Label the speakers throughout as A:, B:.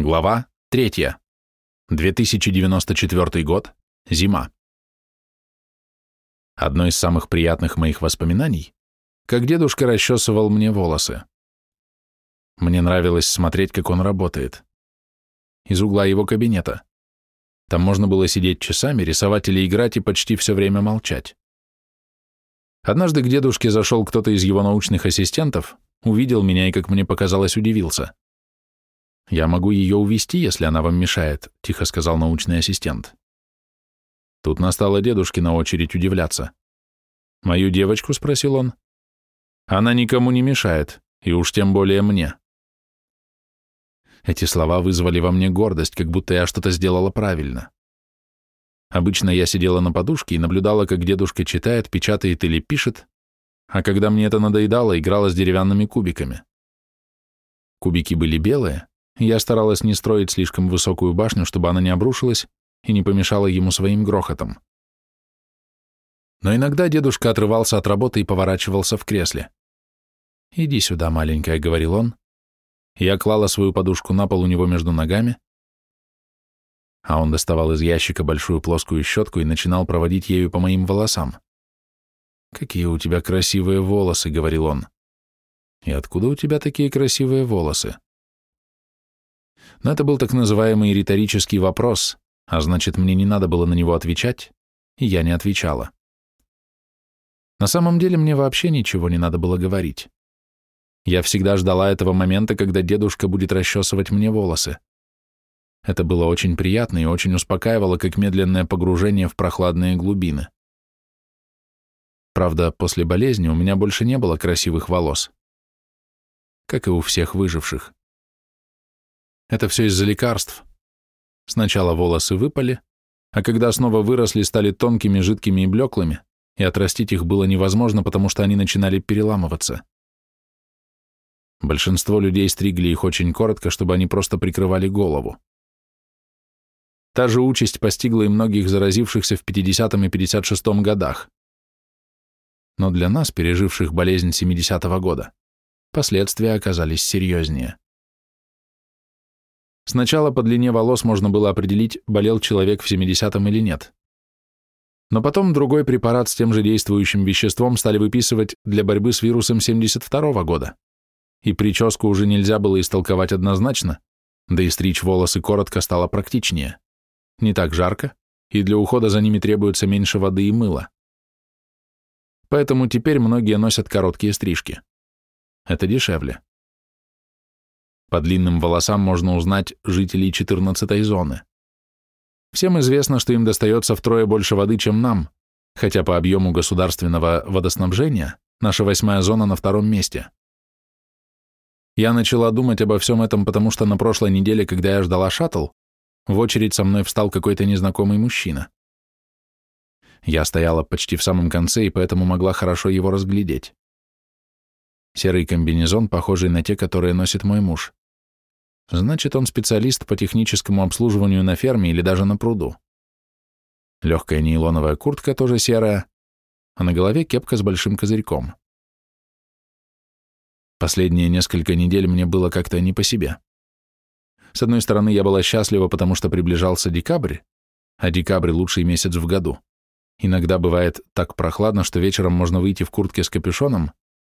A: Глава 3. 2094 год. Зима. Одно из самых приятных моих воспоминаний, как дедушка расчесывал мне волосы. Мне нравилось смотреть, как он работает. Из угла его кабинета. Там можно было сидеть часами, рисовать или играть и почти все время молчать. Однажды к дедушке зашел кто-то из его научных ассистентов, увидел меня и, как мне показалось, удивился. «Я могу ее увести, если она вам мешает», — тихо сказал научный ассистент. Тут настала дедушкина очередь удивляться. «Мою девочку?» — спросил он. «Она никому не мешает, и уж тем более мне». Эти слова вызвали во мне гордость, как будто я что-то сделала правильно. Обычно я сидела на подушке и наблюдала, как дедушка читает, печатает или пишет, а когда мне это надоедало, играла с деревянными кубиками. Кубики были белые, я старалась не строить слишком высокую башню, чтобы она не обрушилась и не помешала ему своим грохотом. Но иногда дедушка отрывался от работы и поворачивался в кресле. «Иди сюда, маленькая», — говорил он. Я клала свою подушку на пол у него между ногами, а он доставал из ящика большую плоскую щетку и начинал проводить ею по моим волосам. «Какие у тебя красивые волосы», — говорил он. «И откуда у тебя такие красивые волосы?» Но это был так называемый риторический вопрос, а значит, мне не надо было на него отвечать, и я не отвечала. На самом деле мне вообще ничего не надо было говорить. Я всегда ждала этого момента, когда дедушка будет расчесывать мне волосы. Это было очень приятно и очень успокаивало, как медленное погружение в прохладные глубины. Правда, после болезни у меня больше не было красивых волос. Как и у всех выживших. Это все из-за лекарств. Сначала волосы выпали, а когда снова выросли, стали тонкими, жидкими и блеклыми, и отрастить их было невозможно, потому что они начинали переламываться. Большинство людей стригли их очень коротко, чтобы они просто прикрывали голову. Та же участь постигла и многих заразившихся в 50 и 56 годах. Но для нас, переживших болезнь 70-го года, последствия оказались серьезнее. Сначала по длине волос можно было определить, болел человек в 70-м или нет. Но потом другой препарат с тем же действующим веществом стали выписывать для борьбы с вирусом 72-го года. И прическу уже нельзя было истолковать однозначно, да и стричь волосы коротко стало практичнее. Не так жарко, и для ухода за ними требуется меньше воды и мыла. Поэтому теперь многие носят короткие стрижки. Это дешевле. По длинным волосам можно узнать жителей 14-й зоны. Всем известно, что им достается втрое больше воды, чем нам, хотя по объему государственного водоснабжения наша восьмая зона на втором месте. Я начала думать обо всем этом, потому что на прошлой неделе, когда я ждала шаттл, в очередь со мной встал какой-то незнакомый мужчина. Я стояла почти в самом конце и поэтому могла хорошо его разглядеть. Серый комбинезон, похожий на те, которые носит мой муж. Значит, он специалист по техническому обслуживанию на ферме или даже на пруду. Легкая нейлоновая куртка тоже серая, а на голове кепка с большим козырьком. Последние несколько недель мне было как-то не по себе. С одной стороны, я была счастлива, потому что приближался декабрь, а декабрь — лучший месяц в году. Иногда бывает так прохладно, что вечером можно выйти в куртке с капюшоном,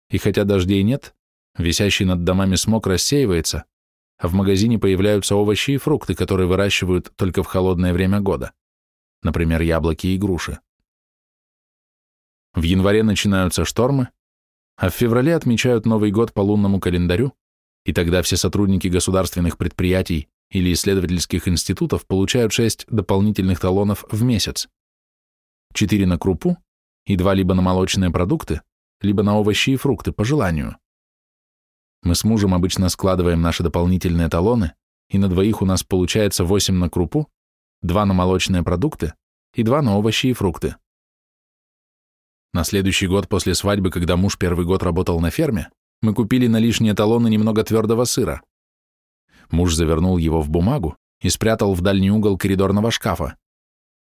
A: и хотя дождей нет, висящий над домами смог рассеивается, а в магазине появляются овощи и фрукты, которые выращивают только в холодное время года, например, яблоки и груши. В январе начинаются штормы, а в феврале отмечают Новый год по лунному календарю, и тогда все сотрудники государственных предприятий или исследовательских институтов получают 6 дополнительных талонов в месяц. 4 на крупу и 2 либо на молочные продукты, либо на овощи и фрукты по желанию. Мы с мужем обычно складываем наши дополнительные талоны, и на двоих у нас получается 8 на крупу, 2 на молочные продукты и 2 на овощи и фрукты. На следующий год после свадьбы, когда муж первый год работал на ферме, мы купили на лишние талоны немного твердого сыра. Муж завернул его в бумагу и спрятал в дальний угол коридорного шкафа,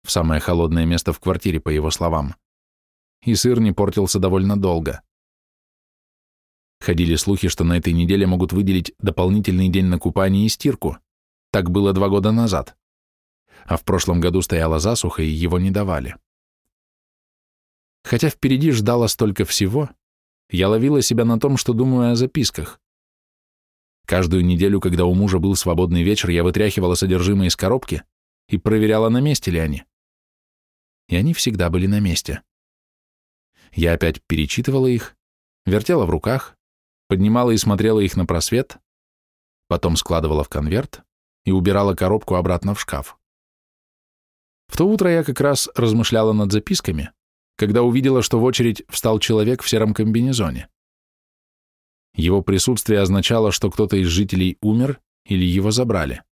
A: в самое холодное место в квартире, по его словам. И сыр не портился довольно долго. Ходили слухи, что на этой неделе могут выделить дополнительный день на купание и стирку, Так было два года назад. А в прошлом году стояла засуха, и его не давали. Хотя впереди ждало столько всего, я ловила себя на том, что думаю о записках. Каждую неделю, когда у мужа был свободный вечер, я вытряхивала содержимое из коробки и проверяла, на месте ли они. И они всегда были на месте. Я опять перечитывала их, вертела в руках, поднимала и смотрела их на просвет, потом складывала в конверт и убирала коробку обратно в шкаф. В то утро я как раз размышляла над записками, когда увидела, что в очередь встал человек в сером комбинезоне. Его присутствие означало, что кто-то из жителей умер или его забрали.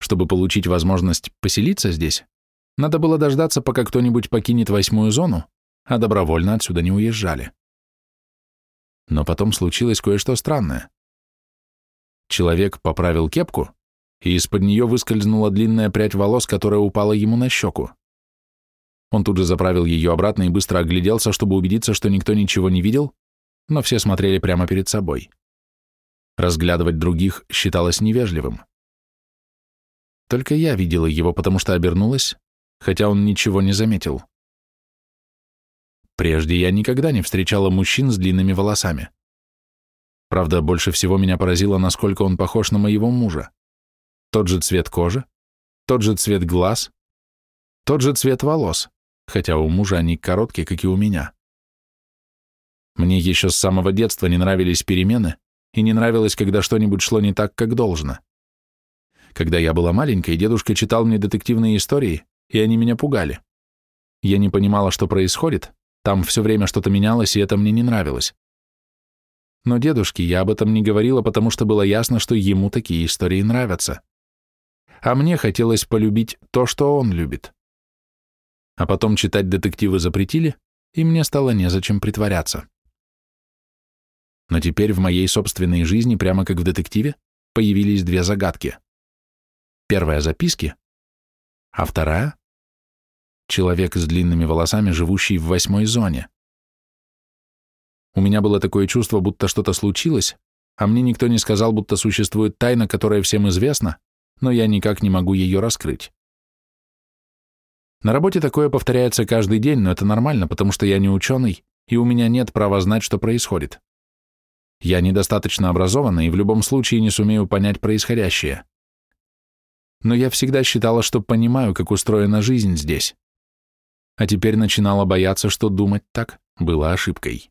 A: Чтобы получить возможность поселиться здесь, надо было дождаться, пока кто-нибудь покинет восьмую зону, а добровольно отсюда не уезжали. Но потом случилось кое-что странное. Человек поправил кепку, и из-под нее выскользнула длинная прядь волос, которая упала ему на щеку. Он тут же заправил ее обратно и быстро огляделся, чтобы убедиться, что никто ничего не видел, но все смотрели прямо перед собой. Разглядывать других считалось невежливым. Только я видела его, потому что обернулась, хотя он ничего не заметил. Прежде я никогда не встречала мужчин с длинными волосами. Правда, больше всего меня поразило, насколько он похож на моего мужа. Тот же цвет кожи, тот же цвет глаз, тот же цвет волос, хотя у мужа они короткие, как и у меня. Мне еще с самого детства не нравились перемены, и не нравилось, когда что-нибудь шло не так, как должно. Когда я была маленькой, дедушка читал мне детективные истории, и они меня пугали. Я не понимала, что происходит, там все время что-то менялось, и это мне не нравилось. Но дедушке я об этом не говорила, потому что было ясно, что ему такие истории нравятся. А мне хотелось полюбить то, что он любит. А потом читать детективы запретили, и мне стало незачем притворяться. Но теперь в моей собственной жизни, прямо как в детективе, появились две загадки. Первая — записки, а вторая — человек с длинными волосами, живущий в восьмой зоне. У меня было такое чувство, будто что-то случилось, а мне никто не сказал, будто существует тайна, которая всем известна, но я никак не могу ее раскрыть. На работе такое повторяется каждый день, но это нормально, потому что я не ученый, и у меня нет права знать, что происходит. Я недостаточно образована и в любом случае не сумею понять происходящее. Но я всегда считала, что понимаю, как устроена жизнь здесь. А теперь начинала бояться, что думать так было ошибкой.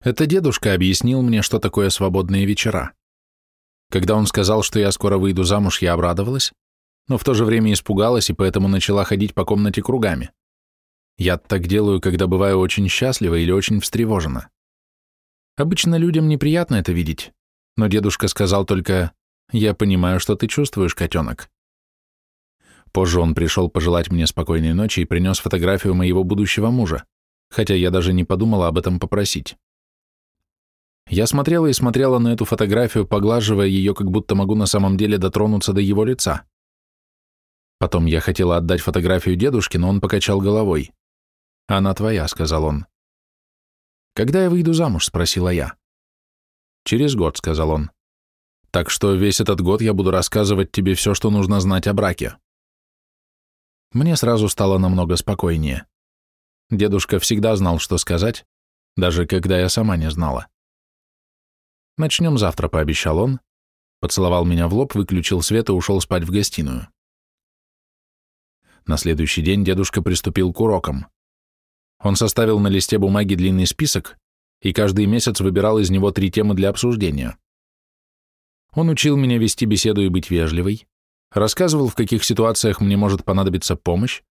A: Это дедушка объяснил мне, что такое свободные вечера. Когда он сказал, что я скоро выйду замуж, я обрадовалась, но в то же время испугалась и поэтому начала ходить по комнате кругами. Я так делаю, когда бываю очень счастлива или очень встревожена. Обычно людям неприятно это видеть, но дедушка сказал только «Я понимаю, что ты чувствуешь, котенок». Позже он пришел пожелать мне спокойной ночи и принес фотографию моего будущего мужа, хотя я даже не подумала об этом попросить. Я смотрела и смотрела на эту фотографию, поглаживая ее, как будто могу на самом деле дотронуться до его лица. Потом я хотела отдать фотографию дедушке, но он покачал головой. «Она твоя», — сказал он. «Когда я выйду замуж?» — спросила я. «Через год», — сказал он. «Так что весь этот год я буду рассказывать тебе все, что нужно знать о браке». Мне сразу стало намного спокойнее. Дедушка всегда знал, что сказать, даже когда я сама не знала. «Начнем завтра», — пообещал он, поцеловал меня в лоб, выключил свет и ушел спать в гостиную. На следующий день дедушка приступил к урокам. Он составил на листе бумаги длинный список и каждый месяц выбирал из него три темы для обсуждения. Он учил меня вести беседу и быть вежливой, рассказывал, в каких ситуациях мне может понадобиться помощь,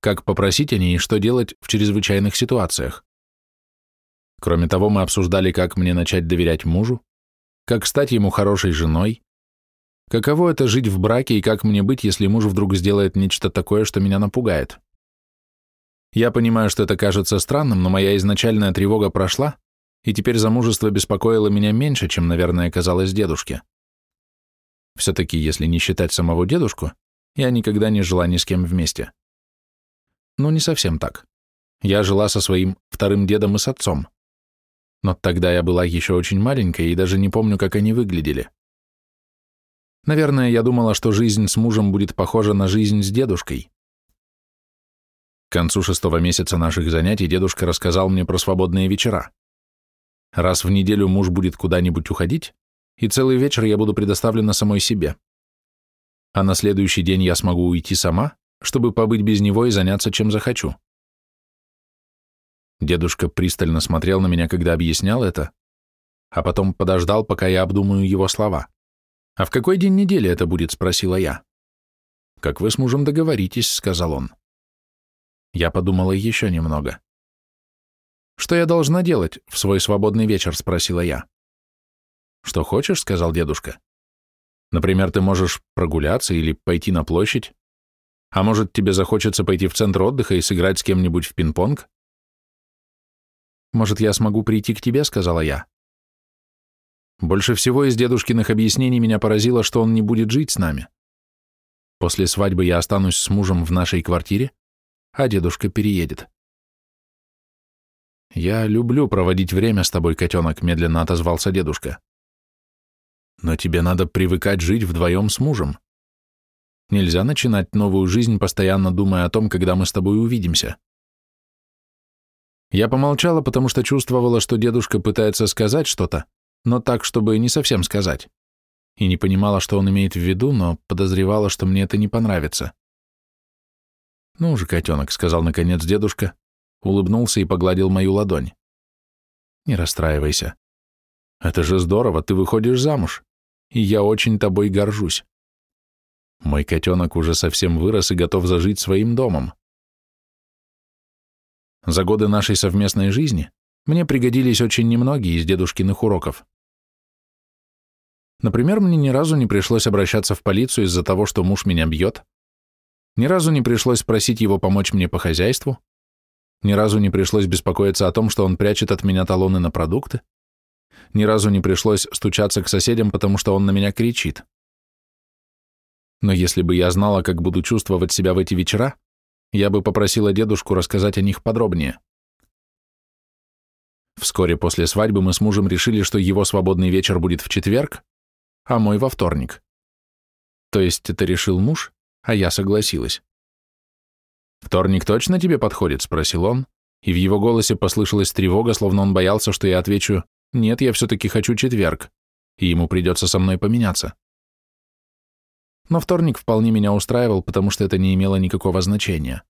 A: как попросить о ней и что делать в чрезвычайных ситуациях. Кроме того, мы обсуждали, как мне начать доверять мужу, как стать ему хорошей женой, каково это жить в браке и как мне быть, если муж вдруг сделает нечто такое, что меня напугает. Я понимаю, что это кажется странным, но моя изначальная тревога прошла, и теперь замужество беспокоило меня меньше, чем, наверное, казалось дедушке. Все-таки, если не считать самого дедушку, я никогда не жила ни с кем вместе. Ну, не совсем так. Я жила со своим вторым дедом и с отцом. Но тогда я была еще очень маленькая и даже не помню, как они выглядели. Наверное, я думала, что жизнь с мужем будет похожа на жизнь с дедушкой. К концу шестого месяца наших занятий дедушка рассказал мне про свободные вечера. Раз в неделю муж будет куда-нибудь уходить, и целый вечер я буду предоставлена самой себе. А на следующий день я смогу уйти сама, чтобы побыть без него и заняться чем захочу. Дедушка пристально смотрел на меня, когда объяснял это, а потом подождал, пока я обдумаю его слова. «А в какой день недели это будет?» — спросила я. «Как вы с мужем договоритесь», — сказал он. Я подумала еще немного. «Что я должна делать в свой свободный вечер?» — спросила я. «Что хочешь?» — сказал дедушка. «Например, ты можешь прогуляться или пойти на площадь. А может, тебе захочется пойти в центр отдыха и сыграть с кем-нибудь в пинг-понг?» «Может, я смогу прийти к тебе?» — сказала я. Больше всего из дедушкиных объяснений меня поразило, что он не будет жить с нами. После свадьбы я останусь с мужем в нашей квартире, а дедушка переедет. «Я люблю проводить время с тобой, котенок», — медленно отозвался дедушка. «Но тебе надо привыкать жить вдвоем с мужем. Нельзя начинать новую жизнь, постоянно думая о том, когда мы с тобой увидимся». Я помолчала, потому что чувствовала, что дедушка пытается сказать что-то, но так, чтобы не совсем сказать. И не понимала, что он имеет в виду, но подозревала, что мне это не понравится. «Ну же, котенок», — сказал наконец дедушка, улыбнулся и погладил мою ладонь. «Не расстраивайся. Это же здорово, ты выходишь замуж, я очень тобой горжусь. Мой котенок уже совсем вырос и готов зажить своим домом. За годы нашей совместной жизни мне пригодились очень немногие из дедушкиных уроков. Например, мне ни разу не пришлось обращаться в полицию из-за того, что муж меня бьет, ни разу не пришлось просить его помочь мне по хозяйству, ни разу не пришлось беспокоиться о том, что он прячет от меня талоны на продукты, ни разу не пришлось стучаться к соседям, потому что он на меня кричит. Но если бы я знала, как буду чувствовать себя в эти вечера, я бы попросила дедушку рассказать о них подробнее. Вскоре после свадьбы мы с мужем решили, что его свободный вечер будет в четверг, а мой во вторник. То есть это решил муж, а я согласилась. «Вторник точно тебе подходит?» — спросил он, и в его голосе послышалась тревога, словно он боялся, что я отвечу «Нет, я все-таки хочу четверг», и ему придется со мной поменяться. Но вторник вполне меня устраивал, потому что это не имело никакого значения.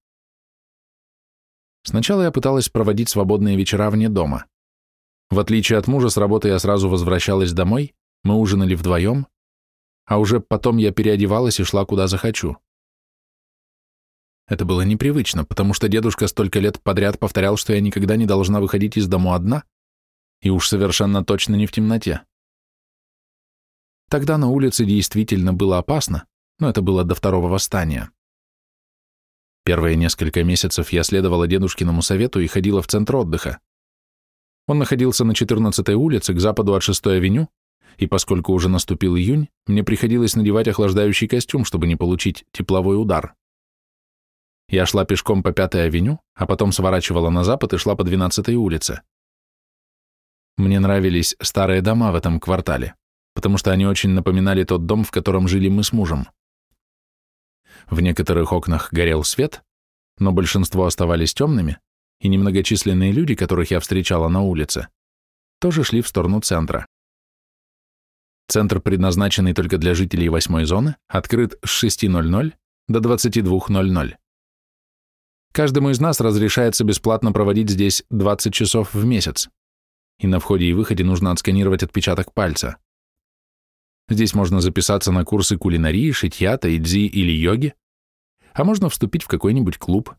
A: Сначала я пыталась проводить свободные вечера вне дома. В отличие от мужа, с работы я сразу возвращалась домой, мы ужинали вдвоем, а уже потом я переодевалась и шла куда захочу. Это было непривычно, потому что дедушка столько лет подряд повторял, что я никогда не должна выходить из дому одна, и уж совершенно точно не в темноте. Тогда на улице действительно было опасно, но это было до второго восстания. Первые несколько месяцев я следовала дедушкиному совету и ходила в центр отдыха. Он находился на 14-й улице, к западу от 6-й авеню, и поскольку уже наступил июнь, мне приходилось надевать охлаждающий костюм, чтобы не получить тепловой удар. Я шла пешком по 5-й авеню, а потом сворачивала на запад и шла по 12-й улице. Мне нравились старые дома в этом квартале, потому что они очень напоминали тот дом, в котором жили мы с мужем. В некоторых окнах горел свет, но большинство оставались темными, и немногочисленные люди, которых я встречала на улице, тоже шли в сторону центра. Центр, предназначенный только для жителей восьмой зоны, открыт с 6.00 до 22.00. Каждому из нас разрешается бесплатно проводить здесь 20 часов в месяц, и на входе и выходе нужно отсканировать отпечаток пальца. Здесь можно записаться на курсы кулинарии, шитья, тайцзи или йоги, а можно вступить в какой-нибудь клуб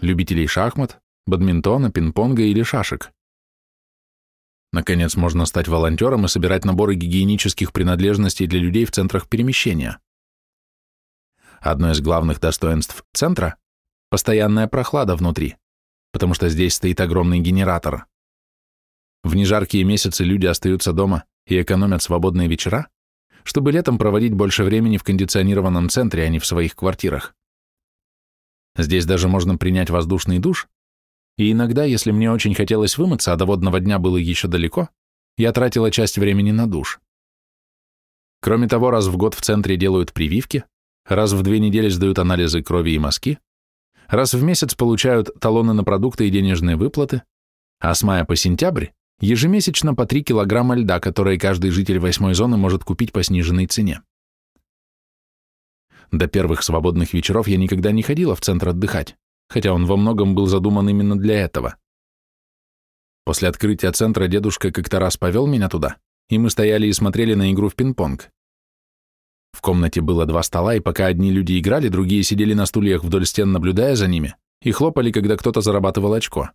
A: любителей шахмат, бадминтона, пинг-понга или шашек. Наконец, можно стать волонтером и собирать наборы гигиенических принадлежностей для людей в центрах перемещения. Одно из главных достоинств центра – постоянная прохлада внутри, потому что здесь стоит огромный генератор. В нежаркие месяцы люди остаются дома и экономят свободные вечера, чтобы летом проводить больше времени в кондиционированном центре, а не в своих квартирах. Здесь даже можно принять воздушный душ, и иногда, если мне очень хотелось вымыться, а до водного дня было еще далеко, я тратила часть времени на душ. Кроме того, раз в год в центре делают прививки, раз в две недели сдают анализы крови и мазки, раз в месяц получают талоны на продукты и денежные выплаты, а с мая по сентябрь ежемесячно по 3 килограмма льда, которые каждый житель восьмой зоны может купить по сниженной цене. До первых свободных вечеров я никогда не ходила в центр отдыхать, хотя он во многом был задуман именно для этого. После открытия центра дедушка как-то раз повел меня туда, и мы стояли и смотрели на игру в пинг-понг. В комнате было два стола, и пока одни люди играли, другие сидели на стульях вдоль стен, наблюдая за ними, и хлопали, когда кто-то зарабатывал очко.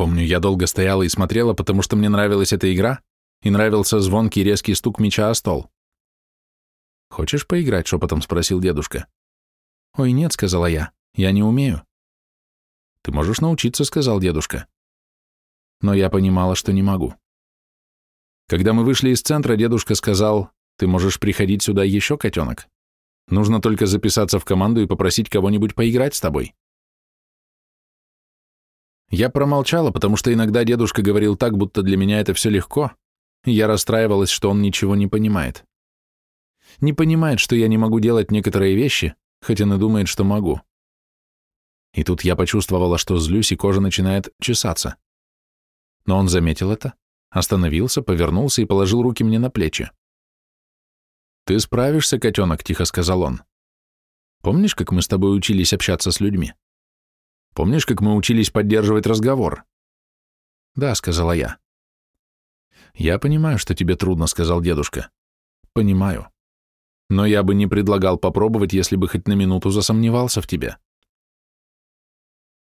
A: Помню, я долго стояла и смотрела, потому что мне нравилась эта игра, и нравился звонкий резкий стук мяча о стол. «Хочешь поиграть?» — шепотом спросил дедушка. «Ой, нет», — сказала я, — «я не умею». «Ты можешь научиться», — сказал дедушка. Но я понимала, что не могу. Когда мы вышли из центра, дедушка сказал, «Ты можешь приходить сюда еще, котенок. Нужно только записаться в команду и попросить кого-нибудь поиграть с тобой». Я промолчала, потому что иногда дедушка говорил так, будто для меня это все легко, я расстраивалась, что он ничего не понимает не понимает, что я не могу делать некоторые вещи, хотя он и думает, что могу. И тут я почувствовала, что злюсь, и кожа начинает чесаться. Но он заметил это, остановился, повернулся и положил руки мне на плечи. «Ты справишься, котенок», — тихо сказал он. «Помнишь, как мы с тобой учились общаться с людьми? Помнишь, как мы учились поддерживать разговор?» «Да», — сказала я. «Я понимаю, что тебе трудно», — сказал дедушка. «Понимаю но я бы не предлагал попробовать, если бы хоть на минуту засомневался в тебе.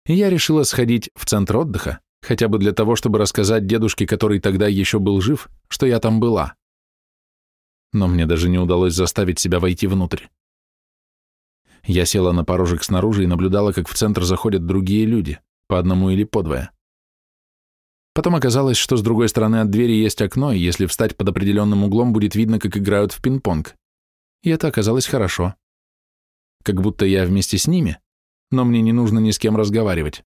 A: И я решила сходить в центр отдыха, хотя бы для того, чтобы рассказать дедушке, который тогда еще был жив, что я там была. Но мне даже не удалось заставить себя войти внутрь. Я села на порожек снаружи и наблюдала, как в центр заходят другие люди, по одному или по двое. Потом оказалось, что с другой стороны от двери есть окно, и если встать под определенным углом, будет видно, как играют в пинг-понг и это оказалось хорошо. Как будто я вместе с ними, но мне не нужно ни с кем разговаривать.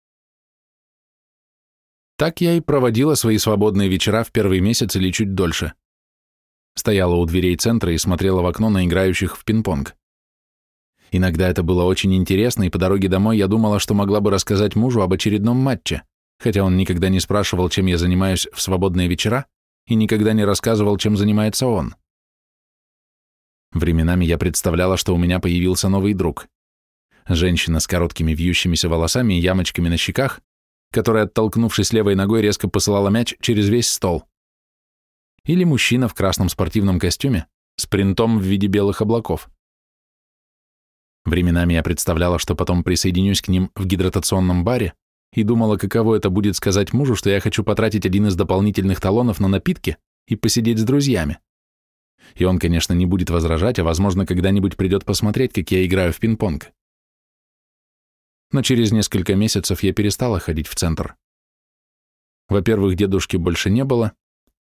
A: Так я и проводила свои свободные вечера в первый месяц или чуть дольше. Стояла у дверей центра и смотрела в окно на играющих в пинг-понг. Иногда это было очень интересно, и по дороге домой я думала, что могла бы рассказать мужу об очередном матче, хотя он никогда не спрашивал, чем я занимаюсь в свободные вечера, и никогда не рассказывал, чем занимается он. Временами я представляла, что у меня появился новый друг. Женщина с короткими вьющимися волосами и ямочками на щеках, которая, оттолкнувшись левой ногой, резко посылала мяч через весь стол. Или мужчина в красном спортивном костюме с принтом в виде белых облаков. Временами я представляла, что потом присоединюсь к ним в гидратационном баре и думала, каково это будет сказать мужу, что я хочу потратить один из дополнительных талонов на напитки и посидеть с друзьями. И он, конечно, не будет возражать, а, возможно, когда-нибудь придет посмотреть, как я играю в пинг-понг. Но через несколько месяцев я перестала ходить в центр. Во-первых, дедушки больше не было,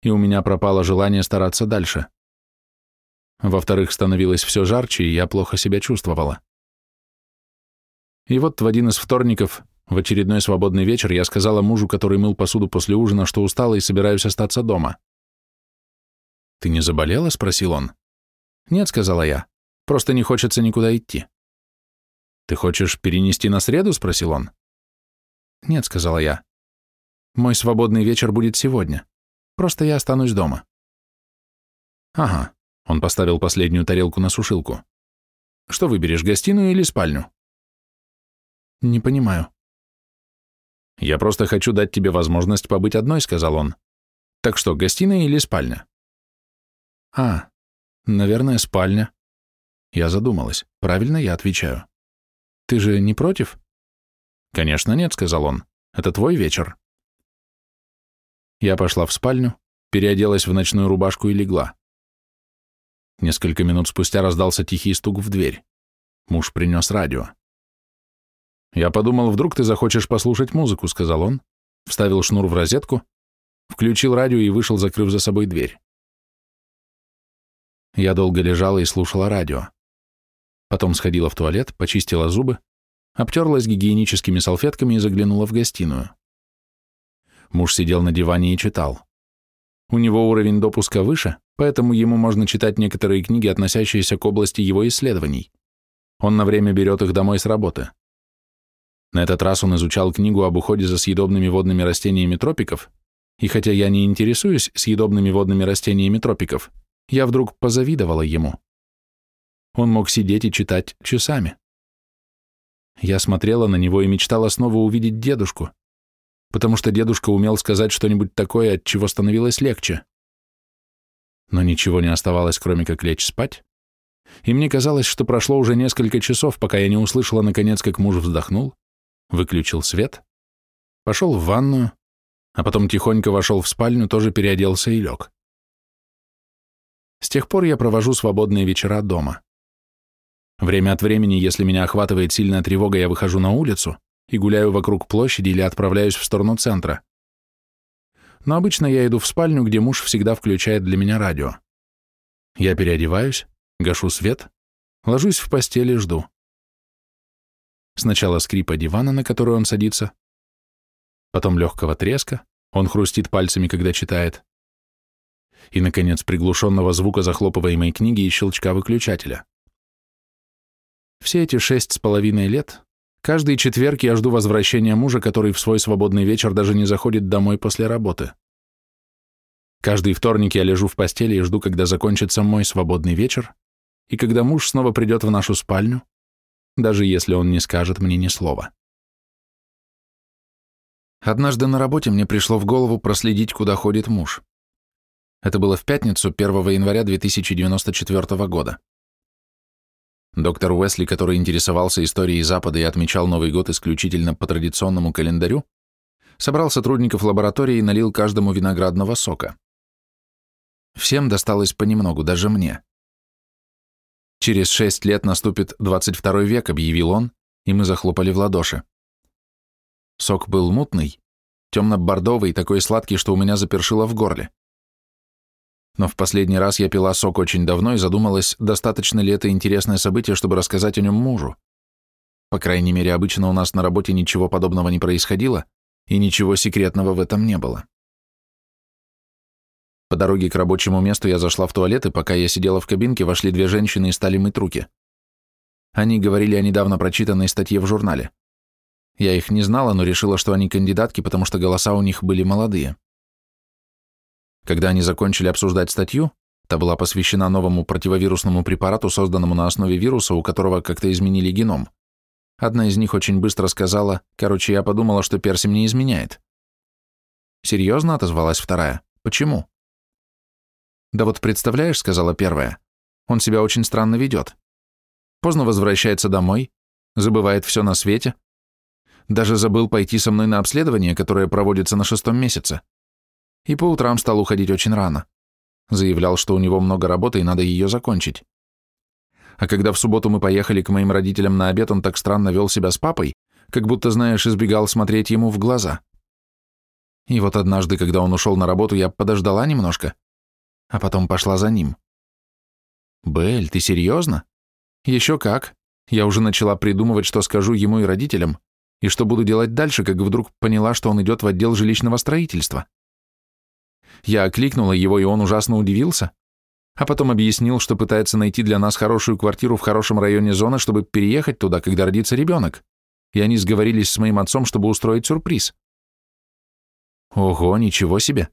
A: и у меня пропало желание стараться дальше. Во-вторых, становилось все жарче, и я плохо себя чувствовала. И вот в один из вторников, в очередной свободный вечер, я сказала мужу, который мыл посуду после ужина, что устала и собираюсь остаться дома. «Ты не заболела?» — спросил он. «Нет», — сказала я. «Просто не хочется никуда идти». «Ты хочешь перенести на среду?» — спросил он. «Нет», — сказала я. «Мой свободный вечер будет сегодня. Просто я останусь дома». «Ага», — он поставил последнюю тарелку на сушилку. «Что выберешь, гостиную или спальню?» «Не понимаю». «Я просто хочу дать тебе возможность побыть одной», — сказал он. «Так что, гостиная или спальня?» А, наверное, спальня. Я задумалась. Правильно я отвечаю. Ты же не против? Конечно, нет, сказал он. Это твой вечер. Я пошла в спальню, переоделась в ночную рубашку и легла. Несколько минут спустя раздался тихий стук в дверь. Муж принес радио. «Я подумал, вдруг ты захочешь послушать музыку», — сказал он, вставил шнур в розетку, включил радио и вышел, закрыв за собой дверь. Я долго лежала и слушала радио. Потом сходила в туалет, почистила зубы, обтерлась гигиеническими салфетками и заглянула в гостиную. Муж сидел на диване и читал. У него уровень допуска выше, поэтому ему можно читать некоторые книги, относящиеся к области его исследований. Он на время берет их домой с работы. На этот раз он изучал книгу об уходе за съедобными водными растениями тропиков, и хотя я не интересуюсь съедобными водными растениями тропиков, я вдруг позавидовала ему. Он мог сидеть и читать часами. Я смотрела на него и мечтала снова увидеть дедушку, потому что дедушка умел сказать что-нибудь такое, от чего становилось легче. Но ничего не оставалось, кроме как лечь спать, и мне казалось, что прошло уже несколько часов, пока я не услышала, наконец, как муж вздохнул, выключил свет, пошел в ванную, а потом тихонько вошел в спальню, тоже переоделся и лег. С тех пор я провожу свободные вечера дома. Время от времени, если меня охватывает сильная тревога, я выхожу на улицу и гуляю вокруг площади или отправляюсь в сторону центра. Но обычно я иду в спальню, где муж всегда включает для меня радио. Я переодеваюсь, гашу свет, ложусь в постель и жду. Сначала скрипа дивана, на который он садится, потом легкого треска, он хрустит пальцами, когда читает, и, наконец, приглушенного звука захлопываемой книги и щелчка выключателя. Все эти шесть с половиной лет, каждый четверг я жду возвращения мужа, который в свой свободный вечер даже не заходит домой после работы. Каждый вторник я лежу в постели и жду, когда закончится мой свободный вечер, и когда муж снова придет в нашу спальню, даже если он не скажет мне ни слова. Однажды на работе мне пришло в голову проследить, куда ходит муж. Это было в пятницу, 1 января 2094 года. Доктор Уэсли, который интересовался историей Запада и отмечал Новый год исключительно по традиционному календарю, собрал сотрудников лаборатории и налил каждому виноградного сока. Всем досталось понемногу, даже мне. Через шесть лет наступит 22 век, объявил он, и мы захлопали в ладоши. Сок был мутный, темно-бордовый, такой сладкий, что у меня запершило в горле. Но в последний раз я пила сок очень давно и задумалась, достаточно ли это интересное событие, чтобы рассказать о нем мужу. По крайней мере, обычно у нас на работе ничего подобного не происходило, и ничего секретного в этом не было. По дороге к рабочему месту я зашла в туалет, и пока я сидела в кабинке, вошли две женщины и стали мыть руки. Они говорили о недавно прочитанной статье в журнале. Я их не знала, но решила, что они кандидатки, потому что голоса у них были молодые. Когда они закончили обсуждать статью, та была посвящена новому противовирусному препарату, созданному на основе вируса, у которого как-то изменили геном. Одна из них очень быстро сказала, короче, я подумала, что Перси мне изменяет. Серьезно, отозвалась вторая. Почему? «Да вот представляешь», — сказала первая, — «он себя очень странно ведет. Поздно возвращается домой, забывает все на свете. Даже забыл пойти со мной на обследование, которое проводится на шестом месяце. И по утрам стал уходить очень рано. Заявлял, что у него много работы и надо ее закончить. А когда в субботу мы поехали к моим родителям на обед, он так странно вел себя с папой, как будто, знаешь, избегал смотреть ему в глаза. И вот однажды, когда он ушел на работу, я подождала немножко, а потом пошла за ним. «Белль, ты серьезно?» «Еще как. Я уже начала придумывать, что скажу ему и родителям, и что буду делать дальше, как вдруг поняла, что он идет в отдел жилищного строительства. Я окликнула его, и он ужасно удивился, а потом объяснил, что пытается найти для нас хорошую квартиру в хорошем районе зоны, чтобы переехать туда, когда родится ребенок, и они сговорились с моим отцом, чтобы устроить сюрприз. Ого, ничего себе.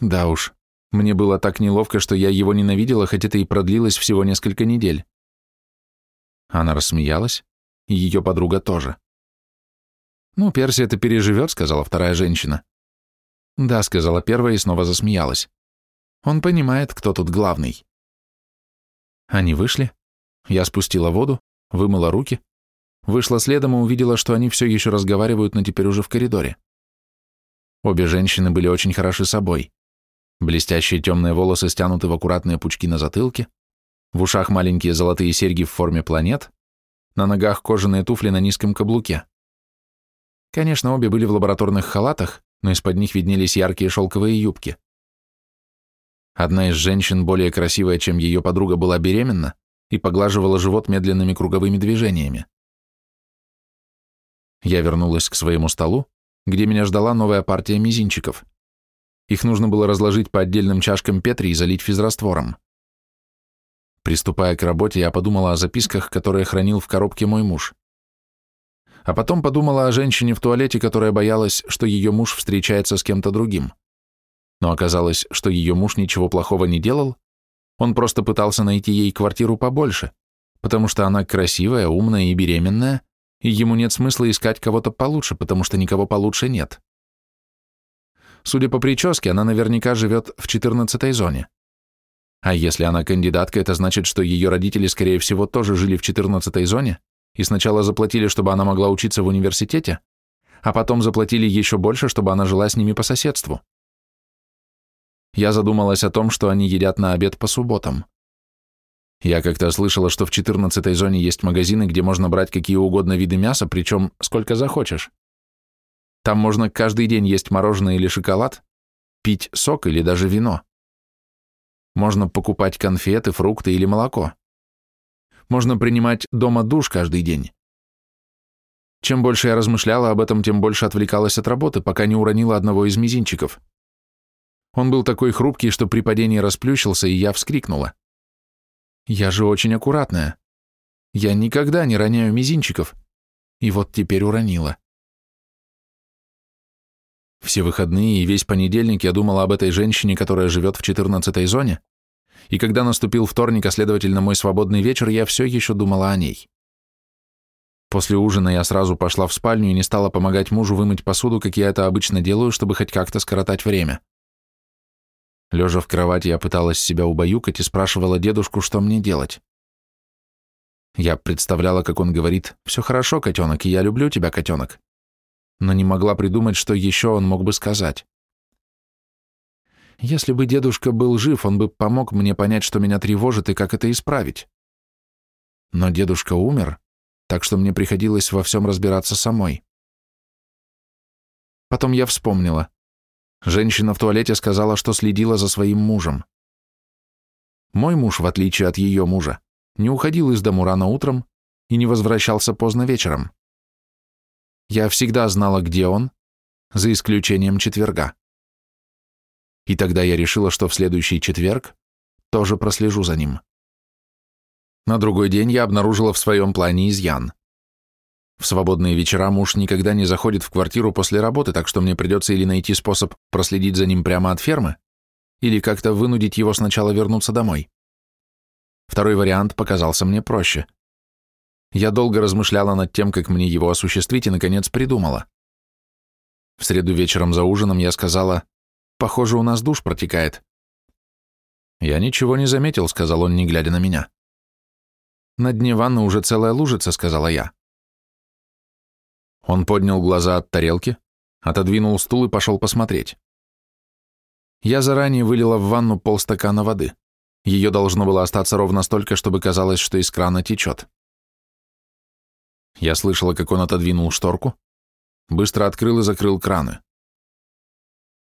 A: Да уж, мне было так неловко, что я его ненавидела, хоть это и продлилось всего несколько недель. Она рассмеялась, и ее подруга тоже. «Ну, Перси это переживет», — сказала вторая женщина. «Да», — сказала первая и снова засмеялась. «Он понимает, кто тут главный». Они вышли. Я спустила воду, вымыла руки, вышла следом и увидела, что они все еще разговаривают, но теперь уже в коридоре. Обе женщины были очень хороши собой. Блестящие темные волосы стянуты в аккуратные пучки на затылке, в ушах маленькие золотые серьги в форме планет, на ногах кожаные туфли на низком каблуке. Конечно, обе были в лабораторных халатах, но из-под них виднелись яркие шелковые юбки. Одна из женщин, более красивая, чем ее подруга, была беременна и поглаживала живот медленными круговыми движениями. Я вернулась к своему столу, где меня ждала новая партия мизинчиков Их нужно было разложить по отдельным чашкам Петри и залить физраствором. Приступая к работе, я подумала о записках, которые хранил в коробке мой муж. А потом подумала о женщине в туалете, которая боялась, что ее муж встречается с кем-то другим. Но оказалось, что ее муж ничего плохого не делал, он просто пытался найти ей квартиру побольше, потому что она красивая, умная и беременная, и ему нет смысла искать кого-то получше, потому что никого получше нет. Судя по прическе, она наверняка живет в 14-й зоне. А если она кандидатка, это значит, что ее родители, скорее всего, тоже жили в 14-й зоне и сначала заплатили, чтобы она могла учиться в университете, а потом заплатили еще больше, чтобы она жила с ними по соседству. Я задумалась о том, что они едят на обед по субботам. Я как-то слышала, что в 14-й зоне есть магазины, где можно брать какие угодно виды мяса, причем сколько захочешь. Там можно каждый день есть мороженое или шоколад, пить сок или даже вино. Можно покупать конфеты, фрукты или молоко. Можно принимать дома душ каждый день. Чем больше я размышляла об этом, тем больше отвлекалась от работы, пока не уронила одного из мизинчиков. Он был такой хрупкий, что при падении расплющился, и я вскрикнула. Я же очень аккуратная. Я никогда не роняю мизинчиков. И вот теперь уронила. Все выходные и весь понедельник я думала об этой женщине, которая живет в 14-й зоне, и когда наступил вторник, а следовательно мой свободный вечер, я все еще думала о ней. После ужина я сразу пошла в спальню и не стала помогать мужу вымыть посуду, как я это обычно делаю, чтобы хоть как-то скоротать время. Лежа в кровати, я пыталась себя убаюкать и спрашивала дедушку, что мне делать. Я представляла, как он говорит, «Все хорошо, котенок, и я люблю тебя, котенок» но не могла придумать, что еще он мог бы сказать. Если бы дедушка был жив, он бы помог мне понять, что меня тревожит и как это исправить. Но дедушка умер, так что мне приходилось во всем разбираться самой. Потом я вспомнила. Женщина в туалете сказала, что следила за своим мужем. Мой муж, в отличие от ее мужа, не уходил из дому рано утром и не возвращался поздно вечером. Я всегда знала, где он, за исключением четверга. И тогда я решила, что в следующий четверг тоже прослежу за ним. На другой день я обнаружила в своем плане изъян. В свободные вечера муж никогда не заходит в квартиру после работы, так что мне придется или найти способ проследить за ним прямо от фермы, или как-то вынудить его сначала вернуться домой. Второй вариант показался мне проще. Я долго размышляла над тем, как мне его осуществить, и, наконец, придумала. В среду вечером за ужином я сказала, «Похоже, у нас душ протекает». «Я ничего не заметил», — сказал он, не глядя на меня. «На дне ванны уже целая лужица», — сказала я. Он поднял глаза от тарелки, отодвинул стул и пошел посмотреть. Я заранее вылила в ванну полстакана воды. Ее должно было остаться ровно столько, чтобы казалось, что из крана течет. Я слышала, как он отодвинул шторку, быстро открыл и закрыл краны.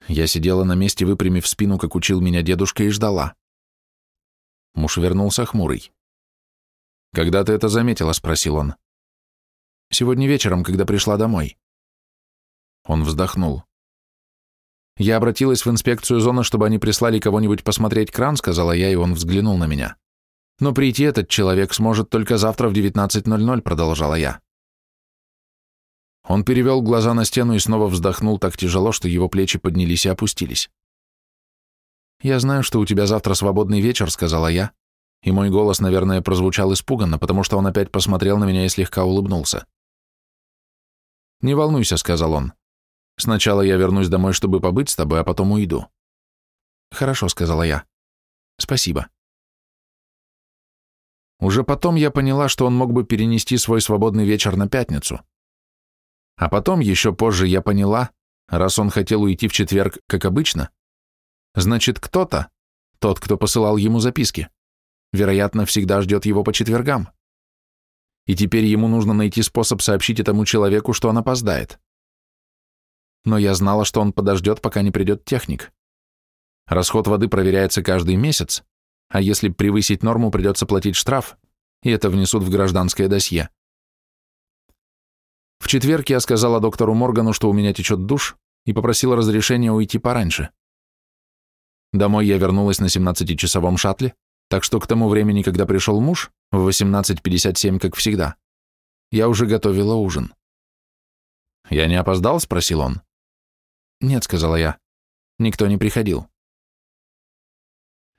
A: Я сидела на месте, выпрямив спину, как учил меня дедушка, и ждала. Муж вернулся хмурый. «Когда ты это заметила?» — спросил он. «Сегодня вечером, когда пришла домой». Он вздохнул. «Я обратилась в инспекцию зоны, чтобы они прислали кого-нибудь посмотреть кран», — сказала я, и он взглянул на меня. Но прийти этот человек сможет только завтра в 19.00, продолжала я. Он перевел глаза на стену и снова вздохнул так тяжело, что его плечи поднялись и опустились. «Я знаю, что у тебя завтра свободный вечер», — сказала я, и мой голос, наверное, прозвучал испуганно, потому что он опять посмотрел на меня и слегка улыбнулся. «Не волнуйся», — сказал он. «Сначала я вернусь домой, чтобы побыть с тобой, а потом уйду». «Хорошо», — сказала я. «Спасибо». Уже потом я поняла, что он мог бы перенести свой свободный вечер на пятницу. А потом, еще позже, я поняла, раз он хотел уйти в четверг, как обычно, значит, кто-то, тот, кто посылал ему записки, вероятно, всегда ждет его по четвергам. И теперь ему нужно найти способ сообщить этому человеку, что он опоздает. Но я знала, что он подождет, пока не придет техник. Расход воды проверяется каждый месяц, а если превысить норму, придется платить штраф, и это внесут в гражданское досье. В четверг я сказала доктору Моргану, что у меня течет душ, и попросила разрешения уйти пораньше. Домой я вернулась на 17-часовом шаттле, так что к тому времени, когда пришел муж, в 18.57, как всегда, я уже готовила ужин. «Я не опоздал?» — спросил он. «Нет», — сказала я. «Никто не приходил».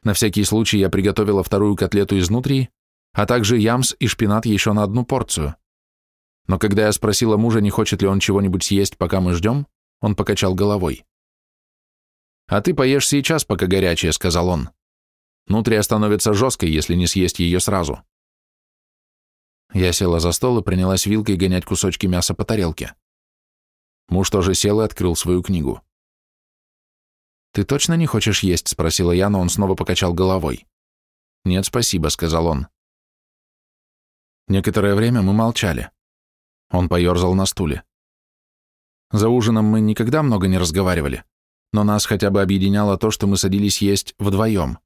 A: На всякий случай я приготовила вторую котлету изнутри, а также ямс и шпинат еще на одну порцию. Но когда я спросила мужа, не хочет ли он чего-нибудь съесть, пока мы ждем, он покачал головой. «А ты поешь сейчас, пока горячая», — сказал он. «Нутрия становится жесткой, если не съесть ее сразу». Я села за стол и принялась вилкой гонять кусочки мяса по тарелке. Муж тоже сел и открыл свою книгу. «Ты точно не хочешь есть?» — спросила я, но он снова покачал головой. «Нет, спасибо», — сказал он. Некоторое время мы молчали. Он поерзал на стуле. За ужином мы никогда много не разговаривали, но нас хотя бы объединяло то, что мы садились есть вдвоем.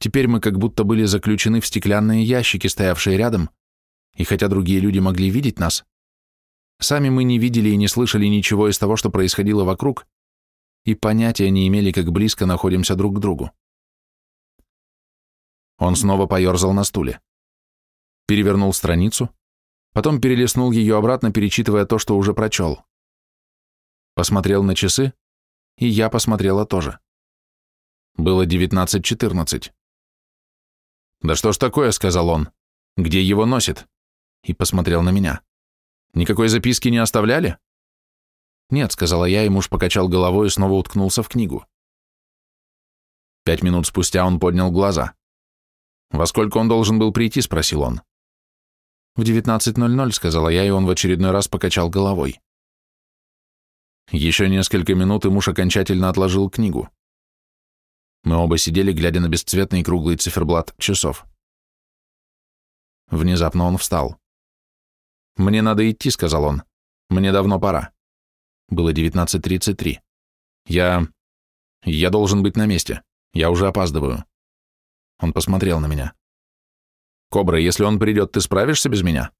A: Теперь мы как будто были заключены в стеклянные ящики, стоявшие рядом, и хотя другие люди могли видеть нас, сами мы не видели и не слышали ничего из того, что происходило вокруг, и понятия не имели, как близко находимся друг к другу. Он снова поерзал на стуле. Перевернул страницу, потом перелистнул ее обратно, перечитывая то, что уже прочел. Посмотрел на часы, и я посмотрела тоже. Было 19.14. «Да что ж такое?» — сказал он. «Где его носит?» И посмотрел на меня. «Никакой записки не оставляли?» «Нет», — сказала я, и муж покачал головой и снова уткнулся в книгу. Пять минут спустя он поднял глаза. «Во сколько он должен был прийти?» — спросил он. «В 19.00», — сказала я, и он в очередной раз покачал головой. Еще несколько минут, и муж окончательно отложил книгу. Мы оба сидели, глядя на бесцветный круглый циферблат часов. Внезапно он встал. «Мне надо идти», — сказал он. «Мне давно пора». Было 19.33. «Я... я должен быть на месте. Я уже опаздываю». Он посмотрел на меня. «Кобра, если он придет, ты справишься без меня?»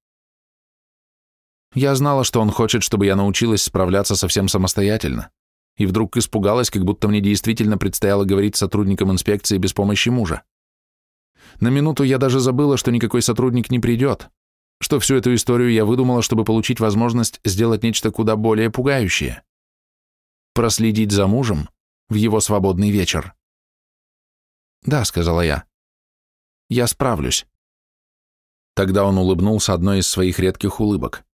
A: Я знала, что он хочет, чтобы я научилась справляться совсем самостоятельно, и вдруг испугалась, как будто мне действительно предстояло говорить сотрудникам инспекции без помощи мужа. На минуту я даже забыла, что никакой сотрудник не придет, что всю эту историю я выдумала, чтобы получить возможность сделать нечто куда более пугающее. Проследить за мужем в его свободный вечер. «Да», — сказала я. «Я справлюсь». Тогда он улыбнулся одной из своих редких улыбок.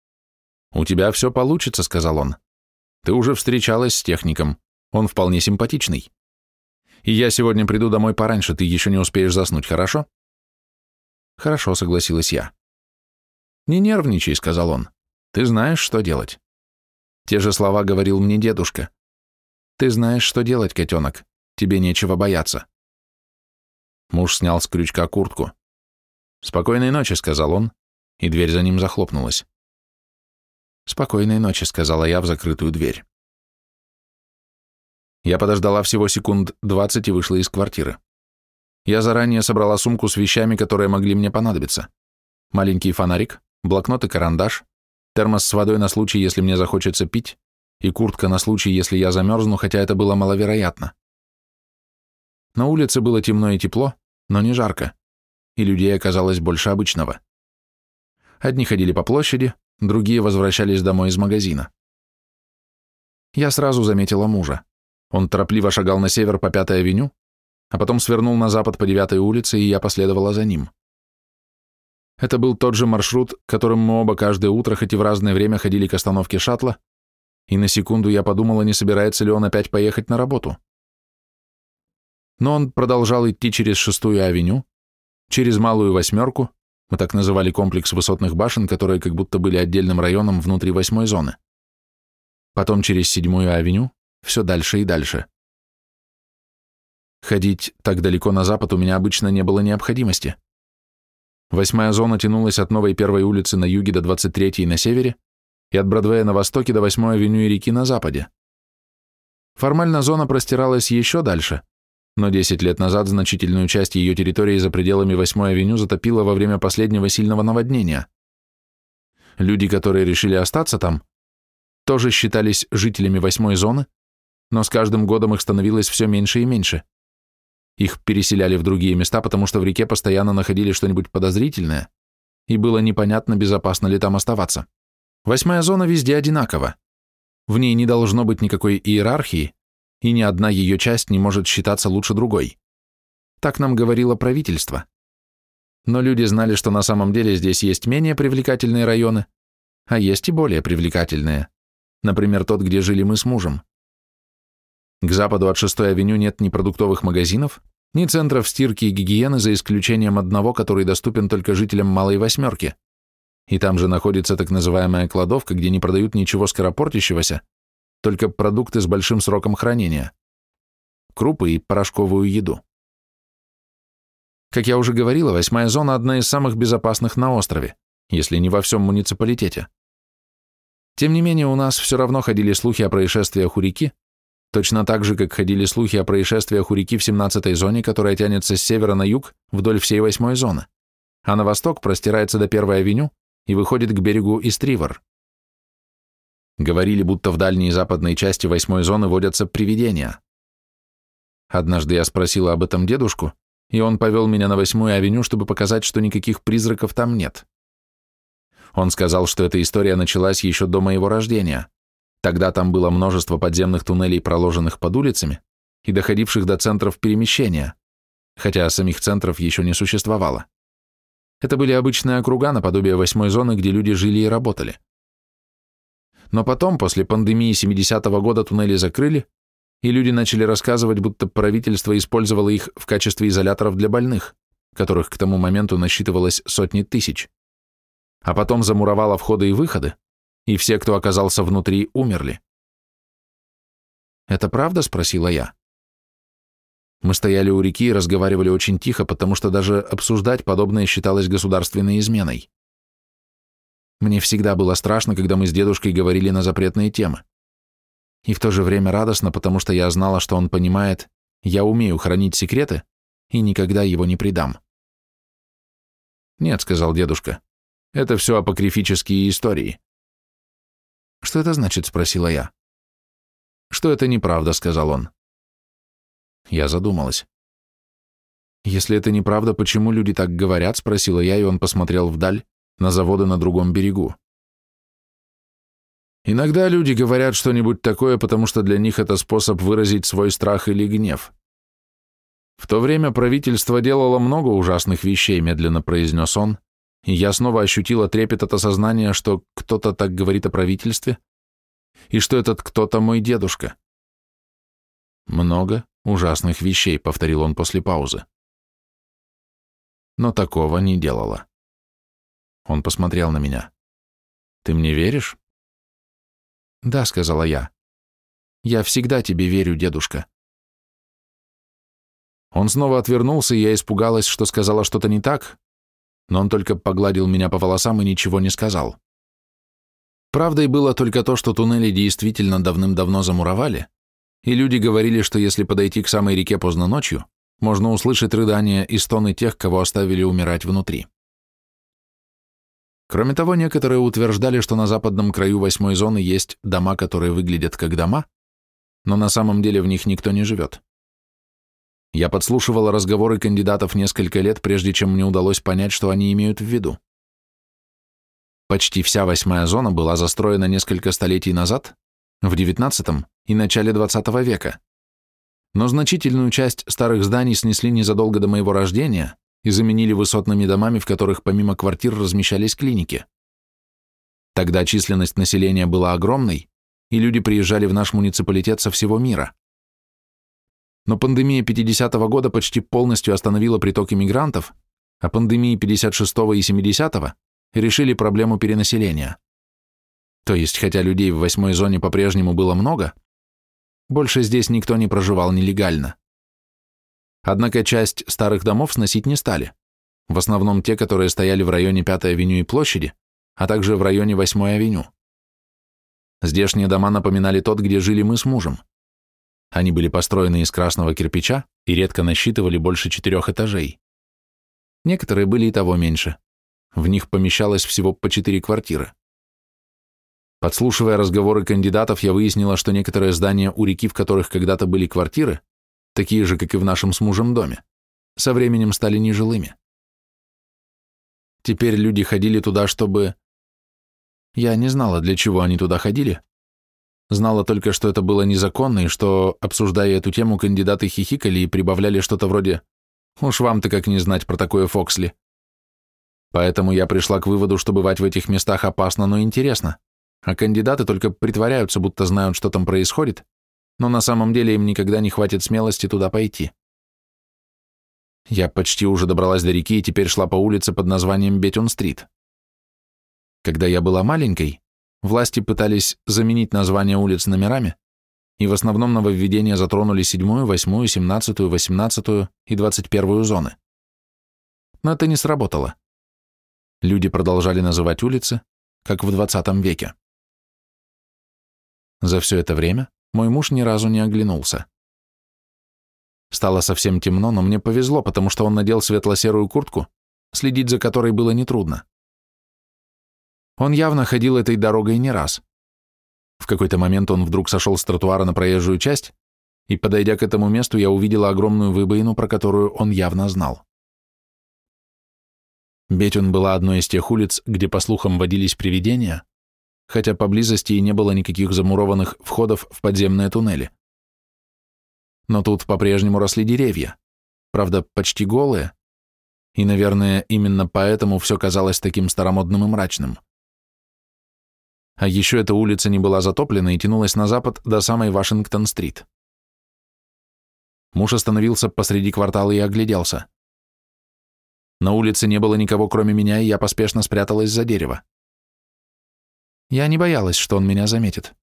A: «У тебя все получится», — сказал он. «Ты уже встречалась с техником. Он вполне симпатичный. И я сегодня приду домой пораньше, ты еще не успеешь заснуть, хорошо?» «Хорошо», — согласилась я. «Не нервничай», — сказал он. «Ты знаешь, что делать». Те же слова говорил мне дедушка. «Ты знаешь, что делать, котенок. Тебе нечего бояться». Муж снял с крючка куртку. «Спокойной ночи», — сказал он, и дверь за ним захлопнулась. «Спокойной ночи», — сказала я в закрытую дверь. Я подождала всего секунд двадцать и вышла из квартиры. Я заранее собрала сумку с вещами, которые могли мне понадобиться. Маленький фонарик, блокнот и карандаш, термос с водой на случай, если мне захочется пить, и куртка на случай, если я замерзну, хотя это было маловероятно. На улице было темно и тепло, но не жарко, и людей оказалось больше обычного. Одни ходили по площади, другие возвращались домой из магазина. Я сразу заметила мужа. Он торопливо шагал на север по Пятой авеню, а потом свернул на запад по Девятой улице, и я последовала за ним. Это был тот же маршрут, которым мы оба каждое утро, хоть и в разное время, ходили к остановке шаттла, и на секунду я подумала, не собирается ли он опять поехать на работу. Но он продолжал идти через Шестую авеню, через Малую Восьмерку, мы так называли комплекс высотных башен, которые как будто были отдельным районом внутри восьмой зоны. Потом через Седьмую авеню, все дальше и дальше. Ходить так далеко на запад у меня обычно не было необходимости. Восьмая зона тянулась от Новой Первой улицы на юге до 23-й на севере и от Бродвея на востоке до 8-й авеню и реки на западе. Формально зона простиралась еще дальше, но 10 лет назад значительную часть ее территории за пределами 8-й авеню затопило во время последнего сильного наводнения. Люди, которые решили остаться там, тоже считались жителями 8-й зоны, но с каждым годом их становилось все меньше и меньше. Их переселяли в другие места, потому что в реке постоянно находили что-нибудь подозрительное, и было непонятно, безопасно ли там оставаться. Восьмая зона везде одинакова. В ней не должно быть никакой иерархии, и ни одна ее часть не может считаться лучше другой. Так нам говорило правительство. Но люди знали, что на самом деле здесь есть менее привлекательные районы, а есть и более привлекательные. Например, тот, где жили мы с мужем. К западу от 6-й авеню нет ни продуктовых магазинов, ни центров стирки и гигиены, за исключением одного, который доступен только жителям Малой Восьмерки. И там же находится так называемая кладовка, где не продают ничего скоропортящегося, только продукты с большим сроком хранения, крупы и порошковую еду. Как я уже говорила, восьмая зона – одна из самых безопасных на острове, если не во всем муниципалитете. Тем не менее, у нас все равно ходили слухи о происшествиях у реки, точно так же, как ходили слухи о происшествиях у реки в 17-й зоне, которая тянется с севера на юг вдоль всей восьмой зоны, а на восток простирается до Первой авеню и выходит к берегу Истривор. Говорили, будто в дальней западной части восьмой зоны водятся привидения. Однажды я спросила об этом дедушку, и он повел меня на восьмую авеню, чтобы показать, что никаких призраков там нет. Он сказал, что эта история началась еще до моего рождения. Тогда там было множество подземных туннелей, проложенных под улицами и доходивших до центров перемещения, хотя самих центров еще не существовало. Это были обычные округа наподобие восьмой зоны, где люди жили и работали. Но потом, после пандемии 70-го года, туннели закрыли, и люди начали рассказывать, будто правительство использовало их в качестве изоляторов для больных, которых к тому моменту насчитывалось сотни тысяч. А потом замуровало входы и выходы, и все, кто оказался внутри, умерли. «Это правда?» — спросила я. Мы стояли у реки и разговаривали очень тихо, потому что даже обсуждать подобное считалось государственной изменой. Мне всегда было страшно, когда мы с дедушкой говорили на запретные темы и в то же время радостно, потому что я знала, что он понимает, я умею хранить секреты и никогда его не предам. «Нет», — сказал дедушка, — «это все апокрифические истории». «Что это значит?» — спросила я. «Что это неправда», — сказал он. Я задумалась. «Если это неправда, почему люди так говорят?» — спросила я, и он посмотрел вдаль, на заводы на другом берегу. Иногда люди говорят что-нибудь такое, потому что для них это способ выразить свой страх или гнев. В то время правительство делало много ужасных вещей, медленно произнес он, и я снова ощутила трепет от осознания, что кто-то так говорит о правительстве, и что этот кто-то мой дедушка. Много ужасных вещей, повторил он после паузы. Но такого не делала. Он посмотрел на меня. Ты мне веришь? «Да», — сказала я. «Я всегда тебе верю, дедушка». Он снова отвернулся, и я испугалась, что сказала что-то не так, но он только погладил меня по волосам и ничего не сказал. Правдой было только то, что туннели действительно давным-давно замуровали, и люди говорили, что если подойти к самой реке поздно ночью, можно услышать рыдания и стоны тех, кого оставили умирать внутри. Кроме того, некоторые утверждали, что на западном краю восьмой зоны есть дома, которые выглядят как дома, но на самом деле в них никто не живет. Я подслушивал разговоры кандидатов несколько лет, прежде чем мне удалось понять, что они имеют в виду. Почти вся восьмая зона была застроена несколько столетий назад, в XIX и начале XX века. Но значительную часть старых зданий снесли незадолго до моего рождения, и заменили высотными домами, в которых помимо квартир размещались клиники. Тогда численность населения была огромной, и люди приезжали в наш муниципалитет со всего мира. Но пандемия 50-го года почти полностью остановила приток иммигрантов, а пандемии 56-го и 70-го решили проблему перенаселения. То есть, хотя людей в восьмой зоне по-прежнему было много, больше здесь никто не проживал нелегально. Однако часть старых домов сносить не стали. В основном те, которые стояли в районе 5-й авеню и площади, а также в районе 8-й авеню. Здешние дома напоминали тот, где жили мы с мужем. Они были построены из красного кирпича и редко насчитывали больше четырех этажей. Некоторые были и того меньше. В них помещалось всего по четыре квартиры. Подслушивая разговоры кандидатов, я выяснила, что некоторые здания у реки, в которых когда-то были квартиры, такие же, как и в нашем с мужем доме, со временем стали нежилыми. Теперь люди ходили туда, чтобы... Я не знала, для чего они туда ходили. Знала только, что это было незаконно, и что, обсуждая эту тему, кандидаты хихикали и прибавляли что-то вроде «Уж вам-то как не знать про такое Фоксли». Поэтому я пришла к выводу, что бывать в этих местах опасно, но интересно, а кандидаты только притворяются, будто знают, что там происходит, но на самом деле им никогда не хватит смелости туда пойти. Я почти уже добралась до реки и теперь шла по улице под названием Бетюн-стрит. Когда я была маленькой, власти пытались заменить названия улиц номерами, и в основном нововведения затронули седьмую, восьмую, семнадцатую, восемнадцатую и двадцать первую зоны. Но это не сработало. Люди продолжали называть улицы, как в двадцатом веке. За все это время мой муж ни разу не оглянулся. Стало совсем темно, но мне повезло, потому что он надел светло-серую куртку, следить за которой было нетрудно. Он явно ходил этой дорогой не раз. В какой-то момент он вдруг сошел с тротуара на проезжую часть, и, подойдя к этому месту, я увидела огромную выбоину, про которую он явно знал. Бетюн была одной из тех улиц, где, по слухам, водились привидения, хотя поблизости и не было никаких замурованных входов в подземные туннели. Но тут по-прежнему росли деревья, правда, почти голые, и, наверное, именно поэтому все казалось таким старомодным и мрачным. А еще эта улица не была затоплена и тянулась на запад до самой Вашингтон-стрит. Муж остановился посреди квартала и огляделся. На улице не было никого, кроме меня, и я поспешно спряталась за дерево. Я не боялась, что он меня заметит.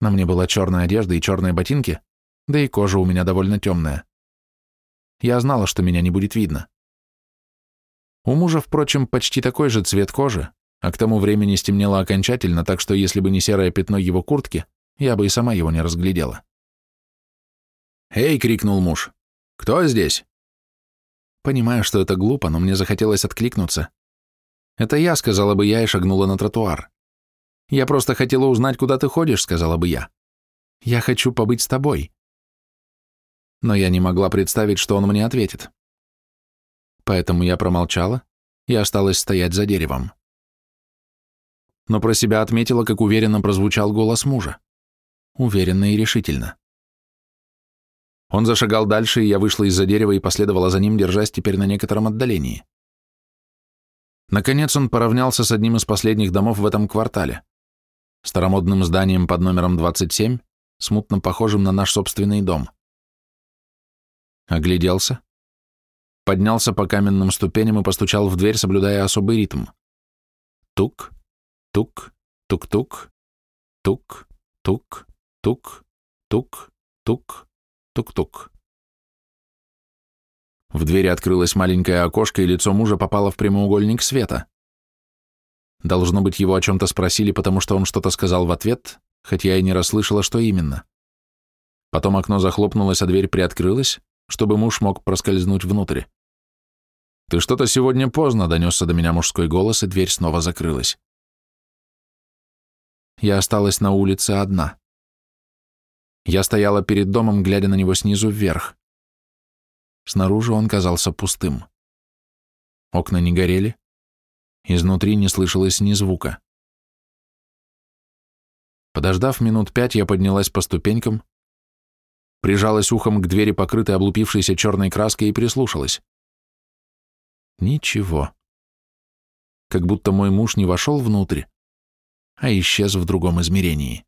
A: На мне была черная одежда и черные ботинки, да и кожа у меня довольно темная. Я знала, что меня не будет видно. У мужа, впрочем, почти такой же цвет кожи, а к тому времени стемнело окончательно, так что если бы не серое пятно его куртки, я бы и сама его не разглядела. «Эй!» — крикнул муж. «Кто здесь?» Понимаю, что это глупо, но мне захотелось откликнуться. «Это я», — сказала бы я и шагнула на тротуар. «Я просто хотела узнать, куда ты ходишь», — сказала бы я. «Я хочу побыть с тобой» но я не могла представить, что он мне ответит. Поэтому я промолчала и осталась стоять за деревом. Но про себя отметила, как уверенно прозвучал голос мужа. Уверенно и решительно. Он зашагал дальше, и я вышла из-за дерева и последовала за ним, держась теперь на некотором отдалении. Наконец он поравнялся с одним из последних домов в этом квартале, старомодным зданием под номером 27, смутно похожим на наш собственный дом огляделся, поднялся по каменным ступеням и постучал в дверь, соблюдая особый ритм. Тук, тук, тук-тук, тук, тук, тук, тук, тук, тук-тук. В двери открылось маленькое окошко, и лицо мужа попало в прямоугольник света. Должно быть, его о чем-то спросили, потому что он что-то сказал в ответ, хотя я и не расслышала, что именно. Потом окно захлопнулось, а дверь приоткрылась, чтобы муж мог проскользнуть внутрь. «Ты что-то сегодня поздно», — донесся до меня мужской голос, и дверь снова закрылась. Я осталась на улице одна. Я стояла перед домом, глядя на него снизу вверх. Снаружи он казался пустым. Окна не горели, изнутри не слышалось ни звука. Подождав минут пять, я поднялась по ступенькам, прижалась ухом к двери, покрытой облупившейся черной краской, и прислушалась. Ничего. Как будто мой муж не вошел внутрь, а исчез в другом измерении.